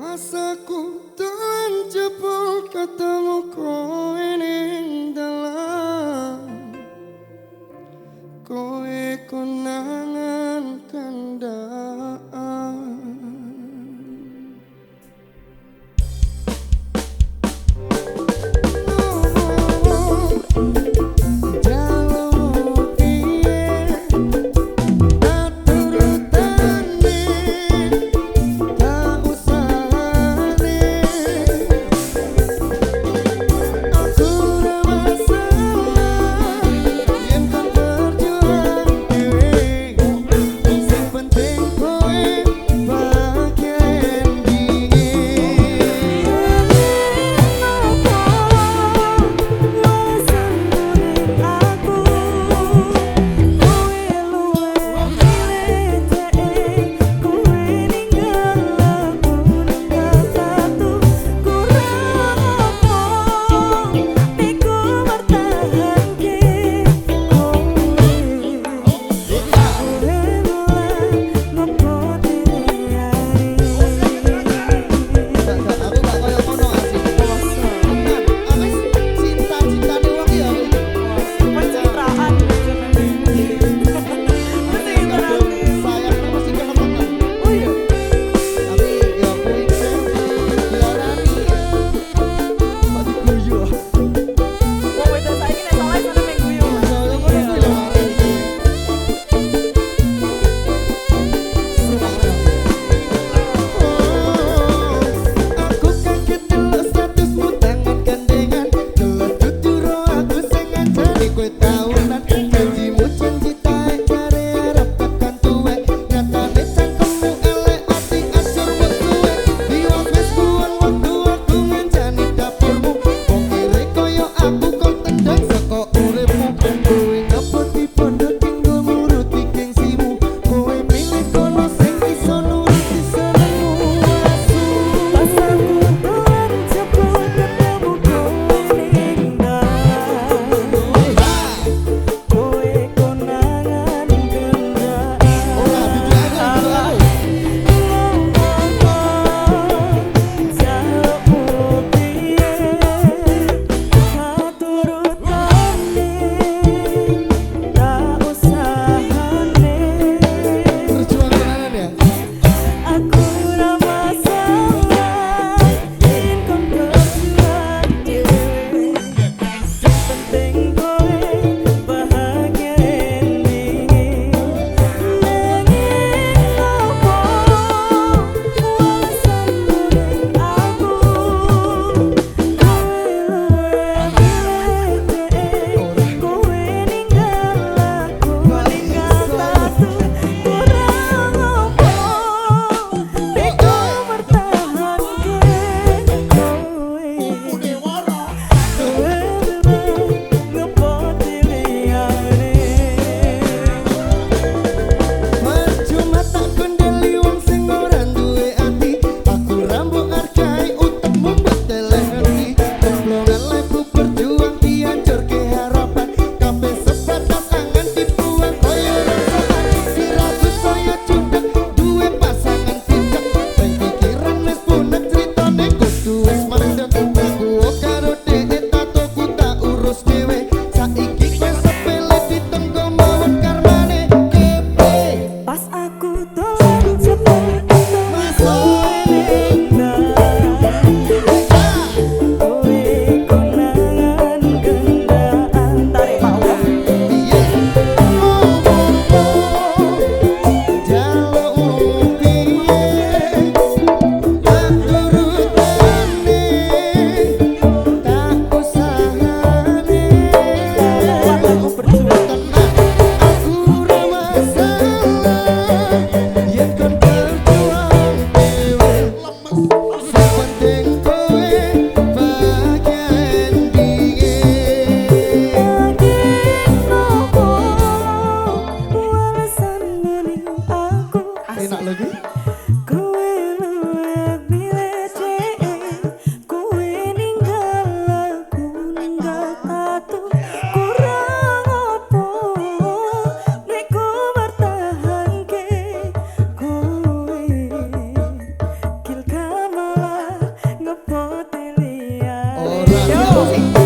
Pas aku tuan jebol ketemu music.